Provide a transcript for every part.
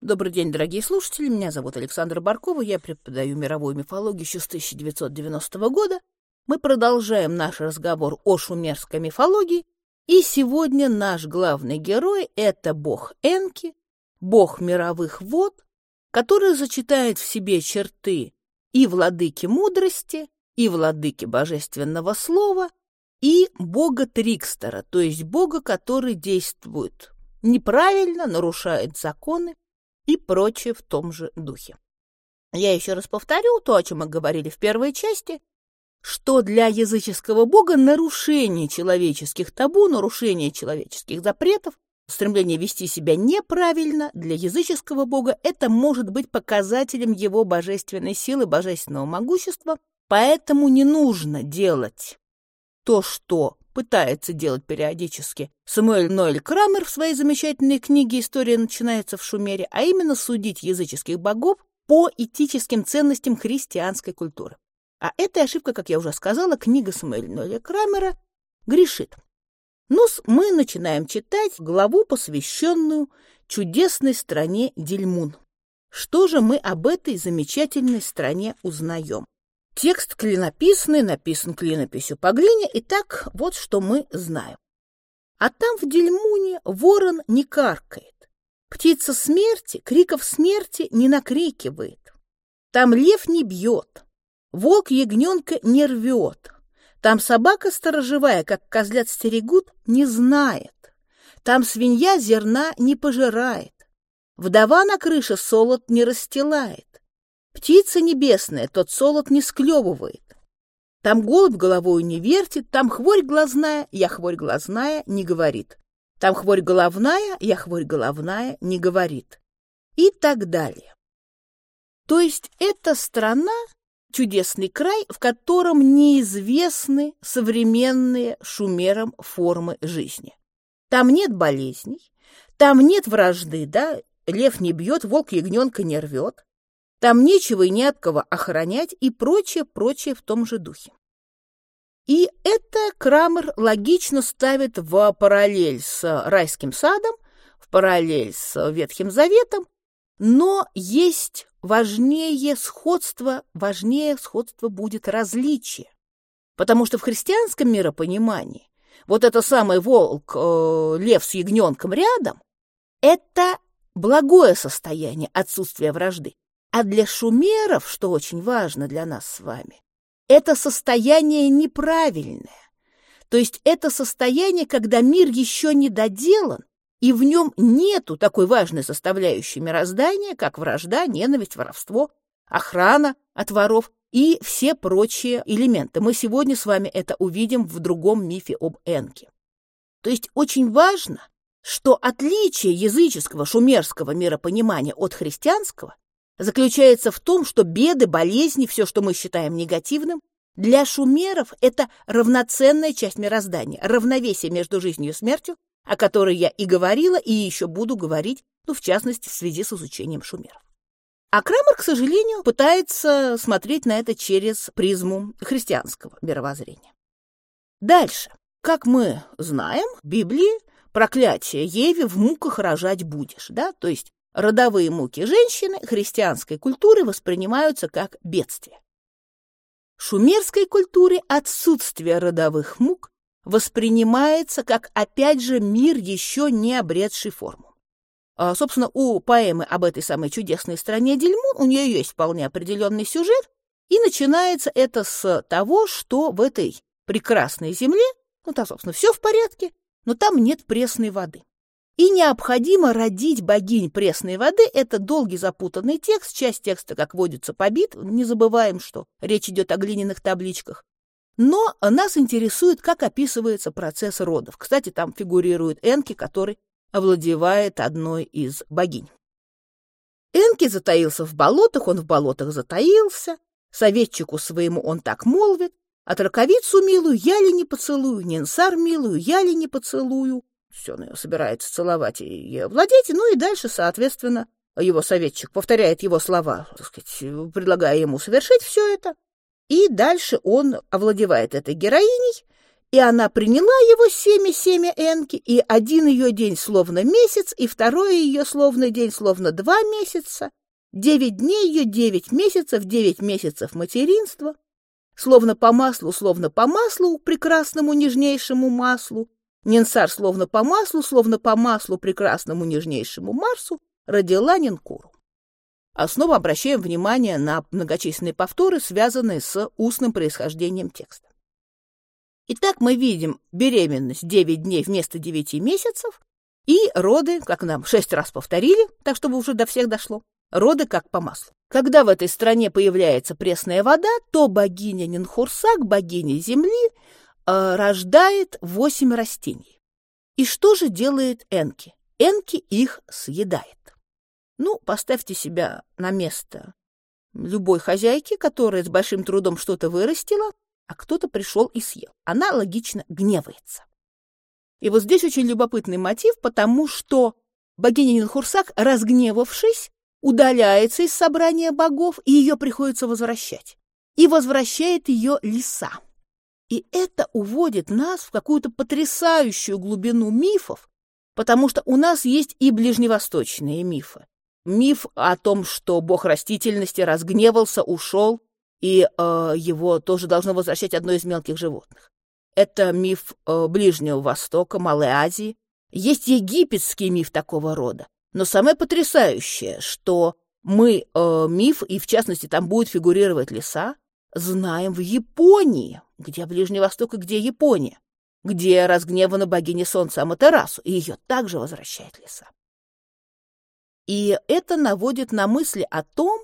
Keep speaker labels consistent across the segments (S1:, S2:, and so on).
S1: Добрый день, дорогие слушатели. Меня зовут Александра Баркова. Я преподаю мировую мифологию еще с 1990 года. Мы продолжаем наш разговор о шумерской мифологии. И сегодня наш главный герой — это бог Энки, бог мировых вод, который сочетает в себе черты и владыки мудрости, и владыки божественного слова, и бога Трикстера, то есть бога, который действует неправильно, нарушает законы и прочее в том же духе. Я еще раз повторю то, о чем мы говорили в первой части, что для языческого бога нарушение человеческих табу, нарушение человеческих запретов, стремление вести себя неправильно для языческого бога это может быть показателем его божественной силы, божественного могущества, поэтому не нужно делать то, что пытается делать периодически Самуэль Ноэль Крамер в своей замечательной книге «История начинается в Шумере», а именно судить языческих богов по этическим ценностям христианской культуры. А эта ошибка, как я уже сказала, книга Самуэля Ноэля Крамера грешит. ну мы начинаем читать главу, посвященную чудесной стране Дельмун. Что же мы об этой замечательной стране узнаем? Текст клинописный, написан клинописью. По глине, и так вот что мы знаем. А там в Дельмуне ворон не каркает, птица смерти криков смерти не накрикивает, там лев не бьет, волк ягненка не рвет, там собака сторожевая, как козлят стерегут, не знает, там свинья зерна не пожирает, вдова на крыше солод не расстилает, Птица небесная тот солод не склевывает. Там голубь головою не вертит, там хворь глазная, я хворь глазная, не говорит. Там хворь головная, я хворь головная, не говорит. И так далее. То есть это страна, чудесный край, в котором неизвестны современные шумерам формы жизни. Там нет болезней, там нет вражды, да, лев не бьет, волк ягненка не рвет, там нечего и не от кого охранять и прочее, прочее в том же духе. И это Крамер логично ставит в параллель с райским садом, в параллель с Ветхим Заветом, но есть важнее сходство, важнее сходство будет различие. Потому что в христианском миропонимании вот это самый волк, э, лев с ягненком рядом, это благое состояние отсутствия вражды. А для шумеров, что очень важно для нас с вами, это состояние неправильное. То есть это состояние, когда мир еще не доделан, и в нем нету такой важной составляющей мироздания, как вражда, ненависть, воровство, охрана от воров и все прочие элементы. Мы сегодня с вами это увидим в другом мифе об Энке. То есть очень важно, что отличие языческого шумерского миропонимания от христианского заключается в том, что беды, болезни, все, что мы считаем негативным, для шумеров это равноценная часть мироздания, равновесие между жизнью и смертью, о которой я и говорила, и еще буду говорить, ну, в частности, в связи с изучением шумеров. А Крамер, к сожалению, пытается смотреть на это через призму христианского мировоззрения. Дальше. Как мы знаем, в Библии проклятие Еве в муках рожать будешь, да, то есть Родовые муки женщины христианской культуры воспринимаются как бедствие. Шумерской культуре отсутствие родовых мук воспринимается как, опять же, мир, еще не обретший форму. А, собственно, у поэмы об этой самой чудесной стране Дельмун у нее есть вполне определенный сюжет, и начинается это с того, что в этой прекрасной земле, ну там, собственно, все в порядке, но там нет пресной воды. И необходимо родить богинь пресной воды. Это долгий запутанный текст, часть текста, как водится, побит. Не забываем, что речь идет о глиняных табличках. Но нас интересует, как описывается процесс родов. Кстати, там фигурирует Энки, который овладевает одной из богинь. Энки затаился в болотах, он в болотах затаился. Советчику своему он так молвит. От раковицу милую я ли не поцелую, Нинсар милую я ли не поцелую все, он ее собирается целовать и владеть, ну и дальше, соответственно, его советчик повторяет его слова, так сказать, предлагая ему совершить все это. И дальше он овладевает этой героиней И она приняла его семя, семя Энки, и один ее день словно месяц, и второй ее словно день словно два месяца, девять дней ее девять месяцев, девять месяцев материнства, словно по маслу, словно по маслу, прекрасному нежнейшему маслу, Нинсар словно по маслу, словно по маслу прекрасному нежнейшему Марсу, родила Нинкуру. А снова обращаем внимание на многочисленные повторы, связанные с устным происхождением текста. Итак, мы видим беременность 9 дней вместо 9 месяцев и роды, как нам шесть раз повторили, так чтобы уже до всех дошло, роды как по маслу. Когда в этой стране появляется пресная вода, то богиня Нинхурсак, богиня земли, рождает восемь растений. И что же делает Энки? Энки их съедает. Ну, поставьте себя на место любой хозяйки, которая с большим трудом что-то вырастила, а кто-то пришел и съел. Она логично гневается. И вот здесь очень любопытный мотив, потому что богиня Нинхурсак, разгневавшись, удаляется из собрания богов, и ее приходится возвращать. И возвращает ее лиса. И это уводит нас в какую-то потрясающую глубину мифов, потому что у нас есть и ближневосточные мифы. Миф о том, что бог растительности разгневался, ушел, и э, его тоже должно возвращать одно из мелких животных. Это миф э, Ближнего Востока, Малой Азии. Есть египетский миф такого рода. Но самое потрясающее, что мы э, миф, и в частности там будет фигурировать леса, знаем в Японии, где Ближний Восток и где Япония, где разгневана богиня солнца Аматерасу, и ее также возвращает леса. И это наводит на мысли о том,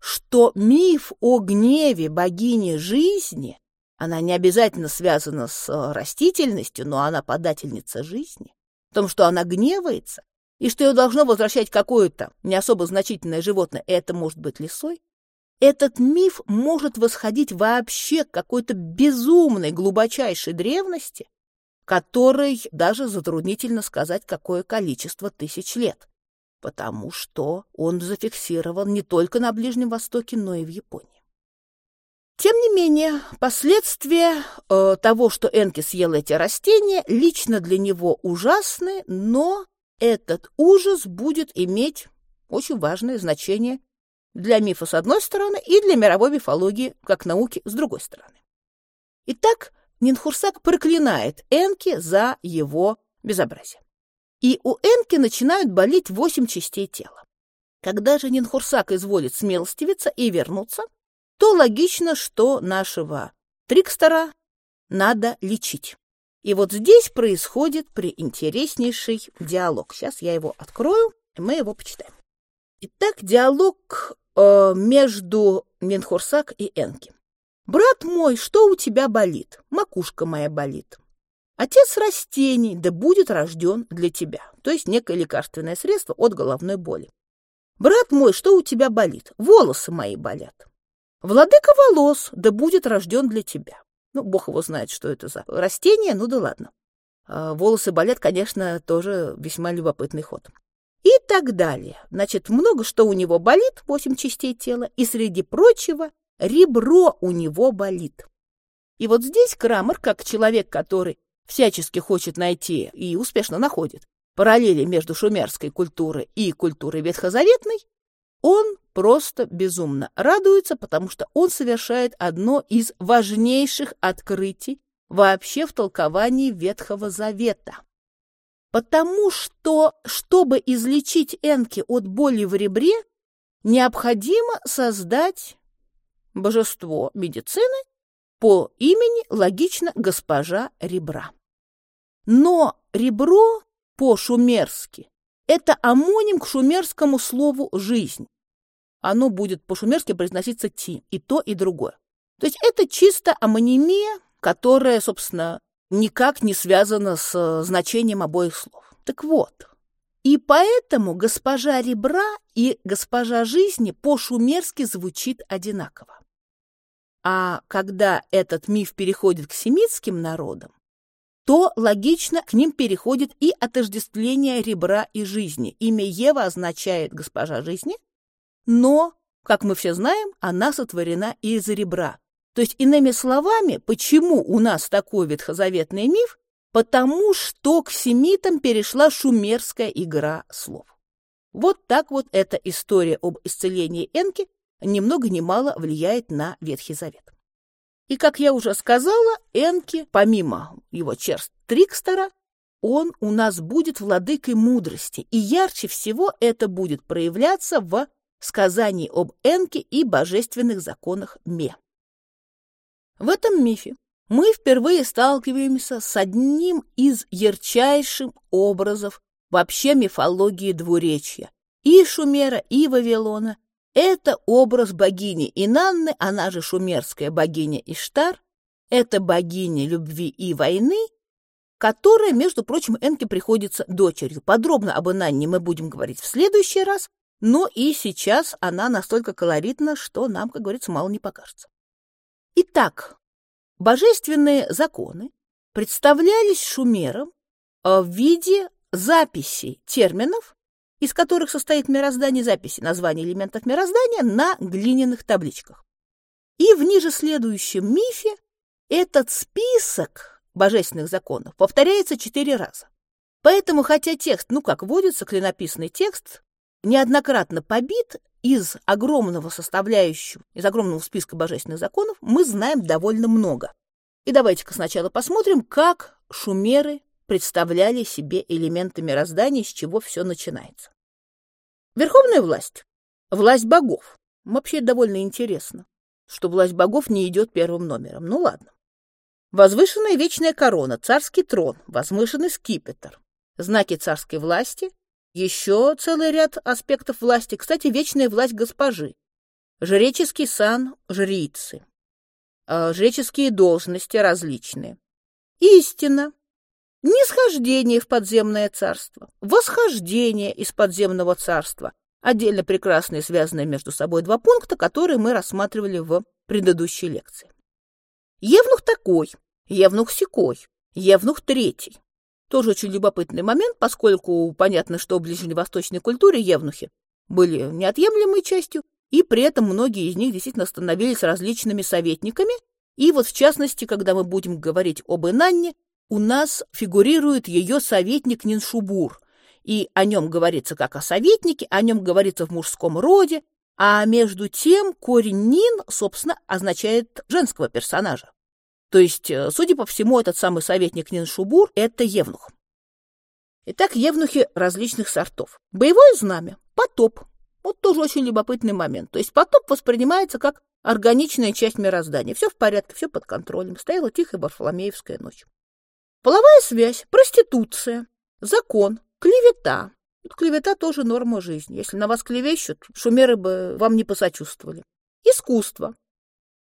S1: что миф о гневе богини жизни, она не обязательно связана с э, растительностью, но она подательница жизни, в том, что она гневается, и что ее должно возвращать какое-то не особо значительное животное, это может быть лисой, этот миф может восходить вообще к какой-то безумной, глубочайшей древности, которой даже затруднительно сказать, какое количество тысяч лет потому что он зафиксирован не только на Ближнем Востоке, но и в Японии. Тем не менее, последствия э, того, что Энки съел эти растения, лично для него ужасны, но этот ужас будет иметь очень важное значение для мифа с одной стороны и для мировой мифологии как науки с другой стороны. Итак, Нинхурсак проклинает Энки за его безобразие и у Энки начинают болеть восемь частей тела. Когда же Нинхурсак изволит смелостивиться и вернуться, то логично, что нашего Трикстера надо лечить. И вот здесь происходит приинтереснейший диалог. Сейчас я его открою, и мы его почитаем. Итак, диалог э, между Менхурсак и Энки. «Брат мой, что у тебя болит? Макушка моя болит. Отец растений, да будет рожден для тебя, то есть некое лекарственное средство от головной боли. Брат мой, что у тебя болит? Волосы мои болят. Владыка волос, да будет рожден для тебя. Ну, бог его знает, что это за растение, ну да ладно. А волосы болят, конечно, тоже весьма любопытный ход. И так далее. Значит, много что у него болит, восемь частей тела, и среди прочего ребро у него болит. И вот здесь Крамер, как человек, который всячески хочет найти и успешно находит параллели между шумерской культурой и культурой ветхозаветной, он просто безумно радуется, потому что он совершает одно из важнейших открытий вообще в толковании Ветхого Завета. Потому что, чтобы излечить Энки от боли в ребре, необходимо создать божество медицины по имени, логично, госпожа ребра. Но ребро по-шумерски – это амоним к шумерскому слову «жизнь». Оно будет по-шумерски произноситься «ти», и то, и другое. То есть это чисто амонимия, которая, собственно, никак не связана с э, значением обоих слов. Так вот, и поэтому госпожа ребра и госпожа жизни по-шумерски звучит одинаково. А когда этот миф переходит к семитским народам, то логично к ним переходит и отождествление ребра и жизни. Имя Ева означает «госпожа жизни», но, как мы все знаем, она сотворена из ребра. То есть, иными словами, почему у нас такой ветхозаветный миф? Потому что к семитам перешла шумерская игра слов. Вот так вот эта история об исцелении Энки ни много ни мало влияет на Ветхий Завет. И, как я уже сказала, Энки, помимо его черст Трикстера, он у нас будет владыкой мудрости, и ярче всего это будет проявляться в сказании об Энке и божественных законах Ме. В этом мифе мы впервые сталкиваемся с одним из ярчайших образов вообще мифологии двуречья и Шумера, и Вавилона. Это образ богини Инанны, она же шумерская богиня Иштар, это богиня любви и войны, которая, между прочим, Энке приходится дочерью. Подробно об Инанне мы будем говорить в следующий раз, но и сейчас она настолько колоритна, что нам, как говорится, мало не покажется. Итак, божественные законы представлялись шумерам в виде записей терминов, из которых состоит мироздание записи названий элементов мироздания на глиняных табличках. И в ниже следующем мифе этот список божественных законов повторяется четыре раза. Поэтому, хотя текст, ну как водится, клинописный текст, неоднократно побит, из огромного составляющего, из огромного списка божественных законов мы знаем довольно много. И давайте-ка сначала посмотрим, как шумеры представляли себе элементы мироздания, с чего все начинается. Верховная власть, власть богов. Вообще довольно интересно, что власть богов не идет первым номером. Ну ладно. Возвышенная вечная корона, царский трон, возвышенный скипетр, знаки царской власти, еще целый ряд аспектов власти. Кстати, вечная власть госпожи, жреческий сан жрицы, а, жреческие должности различные. Истина, нисхождение в подземное царство, восхождение из подземного царства. Отдельно прекрасные, связанные между собой два пункта, которые мы рассматривали в предыдущей лекции. Евнух такой, Евнух секой, Евнух третий. Тоже очень любопытный момент, поскольку понятно, что в ближневосточной культуре евнухи были неотъемлемой частью, и при этом многие из них действительно становились различными советниками. И вот в частности, когда мы будем говорить об Инанне, у нас фигурирует ее советник Ниншубур, и о нем говорится как о советнике, о нем говорится в мужском роде, а между тем корень Нин, собственно, означает женского персонажа. То есть, э, судя по всему, этот самый советник Ниншубур — это евнух. Итак, евнухи различных сортов. Боевое знамя, потоп. Вот тоже очень любопытный момент. То есть потоп воспринимается как органичная часть мироздания. Все в порядке, все под контролем. Стояла тихая Барфоломеевская ночь. Половая связь, проституция, закон, клевета. Тут клевета тоже норма жизни. Если на вас клевещут, шумеры бы вам не посочувствовали. Искусство.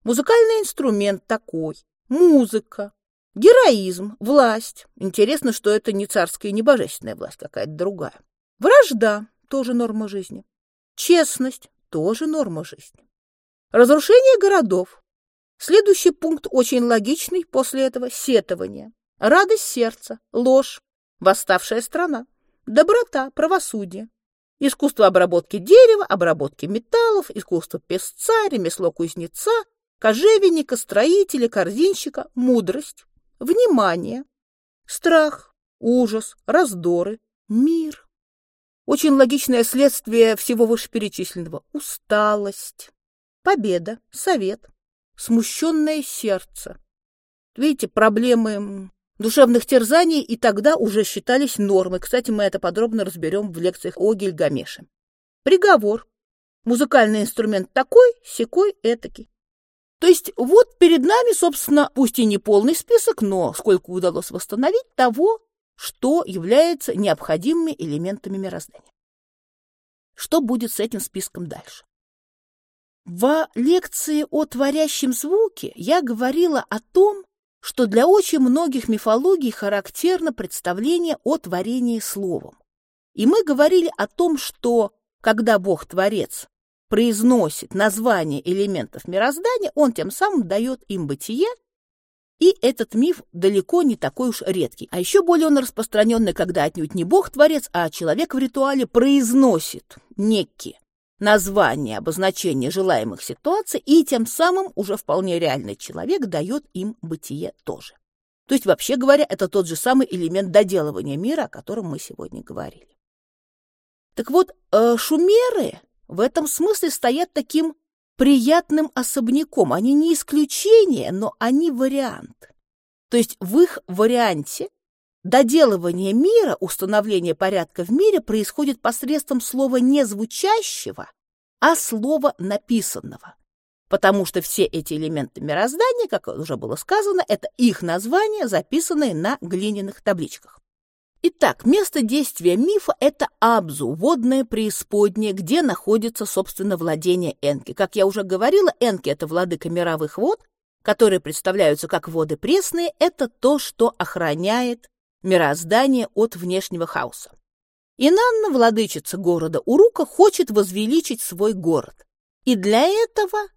S1: Музыкальный инструмент такой музыка, героизм, власть. Интересно, что это не царская и не божественная власть, какая-то другая. Вражда – тоже норма жизни. Честность – тоже норма жизни. Разрушение городов. Следующий пункт очень логичный после этого – сетование. Радость сердца, ложь, восставшая страна, доброта, правосудие. Искусство обработки дерева, обработки металлов, искусство песца, ремесло кузнеца – кожевенника, строителя, корзинщика, мудрость, внимание, страх, ужас, раздоры, мир. Очень логичное следствие всего вышеперечисленного – усталость, победа, совет, смущенное сердце. Видите, проблемы душевных терзаний и тогда уже считались нормой. Кстати, мы это подробно разберем в лекциях о Гильгамеше. Приговор. Музыкальный инструмент такой, секой, этакий. То есть вот перед нами, собственно, пусть и не полный список, но сколько удалось восстановить того, что является необходимыми элементами мироздания. Что будет с этим списком дальше? В лекции о творящем звуке я говорила о том, что для очень многих мифологий характерно представление о творении словом. И мы говорили о том, что когда Бог-творец произносит название элементов мироздания, он тем самым дает им бытие, и этот миф далеко не такой уж редкий. А еще более он распространенный, когда отнюдь не бог-творец, а человек в ритуале произносит некий название, обозначение желаемых ситуаций, и тем самым уже вполне реальный человек дает им бытие тоже. То есть, вообще говоря, это тот же самый элемент доделывания мира, о котором мы сегодня говорили. Так вот, э, шумеры в этом смысле стоят таким приятным особняком. Они не исключение, но они вариант. То есть в их варианте доделывание мира, установление порядка в мире происходит посредством слова не звучащего, а слова написанного. Потому что все эти элементы мироздания, как уже было сказано, это их названия, записанные на глиняных табличках. Итак, место действия мифа – это Абзу, водное преисподнее, где находится, собственно, владение Энки. Как я уже говорила, Энки – это владыка мировых вод, которые представляются как воды пресные, это то, что охраняет мироздание от внешнего хаоса. Инанна, владычица города Урука, хочет возвеличить свой город. И для этого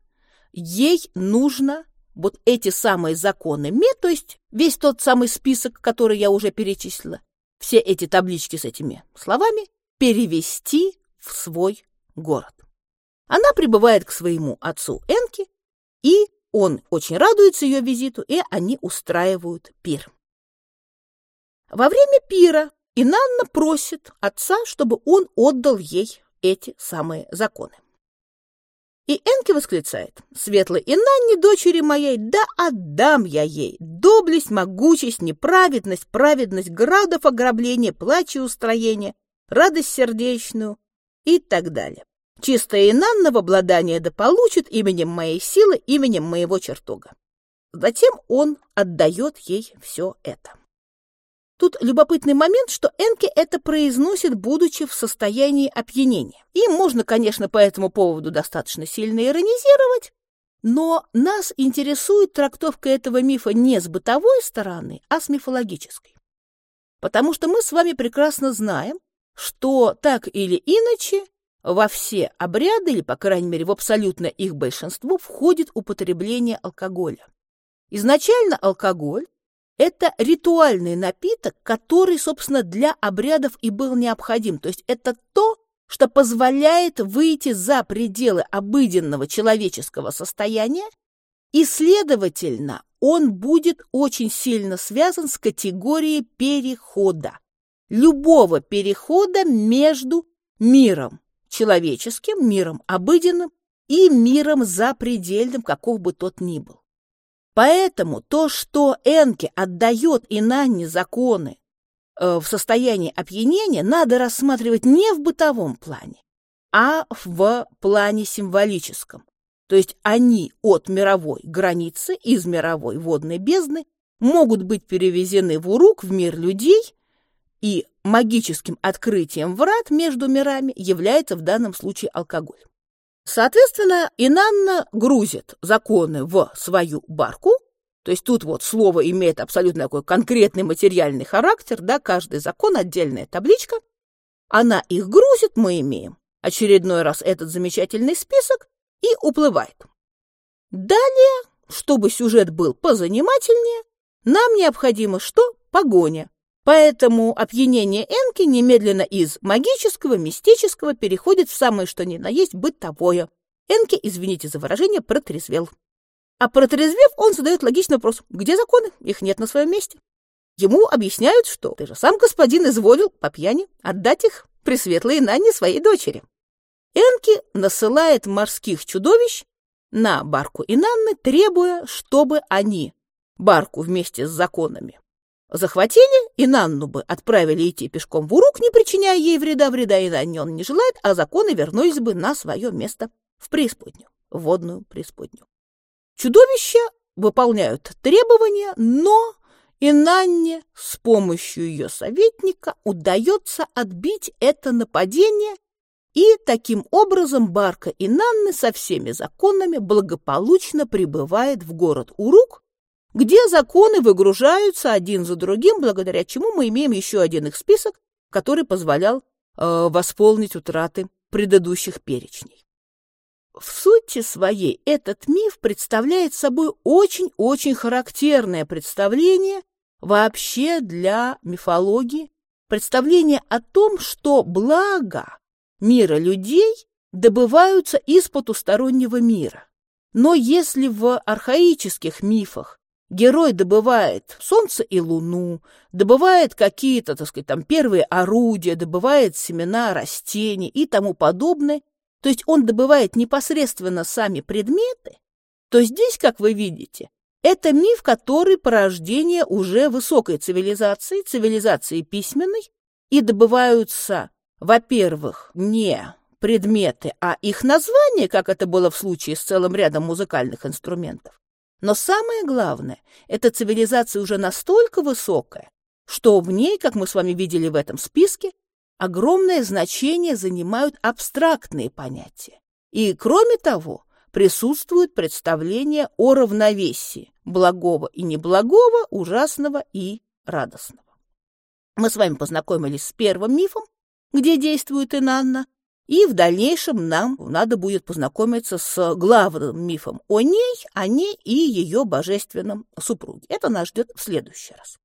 S1: ей нужно вот эти самые законы Ме, то есть весь тот самый список, который я уже перечислила, все эти таблички с этими словами перевести в свой город. Она прибывает к своему отцу Энки, и он очень радуется ее визиту, и они устраивают пир. Во время пира Инанна просит отца, чтобы он отдал ей эти самые законы. И Энки восклицает, «Светлой Инанне, дочери моей, да отдам я ей доблесть, могучесть, неправедность, праведность градов ограбления, плач и устроение, радость сердечную и так далее. Чистая Инанна в обладание да получит именем моей силы, именем моего чертога». Затем он отдает ей все это. Тут любопытный момент, что Энке это произносит, будучи в состоянии опьянения. И можно, конечно, по этому поводу достаточно сильно иронизировать, но нас интересует трактовка этого мифа не с бытовой стороны, а с мифологической. Потому что мы с вами прекрасно знаем, что так или иначе во все обряды, или, по крайней мере, в абсолютно их большинство, входит употребление алкоголя. Изначально алкоголь это ритуальный напиток, который, собственно, для обрядов и был необходим. То есть это то, что позволяет выйти за пределы обыденного человеческого состояния, и, следовательно, он будет очень сильно связан с категорией перехода. Любого перехода между миром человеческим, миром обыденным и миром запредельным, каков бы тот ни был. Поэтому то, что Энке отдает Инанне законы э, в состоянии опьянения, надо рассматривать не в бытовом плане, а в плане символическом. То есть они от мировой границы, из мировой водной бездны, могут быть перевезены в Урук, в мир людей, и магическим открытием врат между мирами является в данном случае алкоголь. Соответственно, Инанна грузит законы в свою барку, то есть тут вот слово имеет абсолютно такой конкретный материальный характер, да, каждый закон отдельная табличка. Она их грузит, мы имеем очередной раз этот замечательный список и уплывает. Далее, чтобы сюжет был позанимательнее, нам необходимо что? Погоня. Поэтому опьянение Энки немедленно из магического, мистического переходит в самое что ни на есть бытовое. Энки, извините за выражение, протрезвел. А протрезвев, он задает логичный вопрос. Где законы? Их нет на своем месте. Ему объясняют, что ты же сам господин изволил по пьяни отдать их пресветлой Нане своей дочери. Энки насылает морских чудовищ на Барку и Нанны, требуя, чтобы они Барку вместе с законами захватили, и Нанну бы отправили идти пешком в Урук, не причиняя ей вреда, вреда и Нанне он не желает, а законы вернулись бы на свое место в преисподнюю, в водную преисподнюю. Чудовища выполняют требования, но и Нанне с помощью ее советника удается отбить это нападение, и таким образом Барка и Нанны со всеми законами благополучно прибывает в город Урук, где законы выгружаются один за другим, благодаря чему мы имеем еще один их список, который позволял э, восполнить утраты предыдущих перечней. В сути своей этот миф представляет собой очень-очень характерное представление вообще для мифологии, представление о том, что благо мира людей добываются из потустороннего мира. Но если в архаических мифах герой добывает солнце и луну, добывает какие-то, так сказать, там первые орудия, добывает семена растений и тому подобное, то есть он добывает непосредственно сами предметы, то здесь, как вы видите, это миф, который порождение уже высокой цивилизации, цивилизации письменной, и добываются, во-первых, не предметы, а их название, как это было в случае с целым рядом музыкальных инструментов. Но самое главное, эта цивилизация уже настолько высокая, что в ней, как мы с вами видели в этом списке, огромное значение занимают абстрактные понятия. И, кроме того, присутствует представление о равновесии благого и неблагого, ужасного и радостного. Мы с вами познакомились с первым мифом, где действует Инанна, и в дальнейшем нам надо будет познакомиться с главным мифом о ней, о ней и ее божественном супруге. Это нас ждет в следующий раз.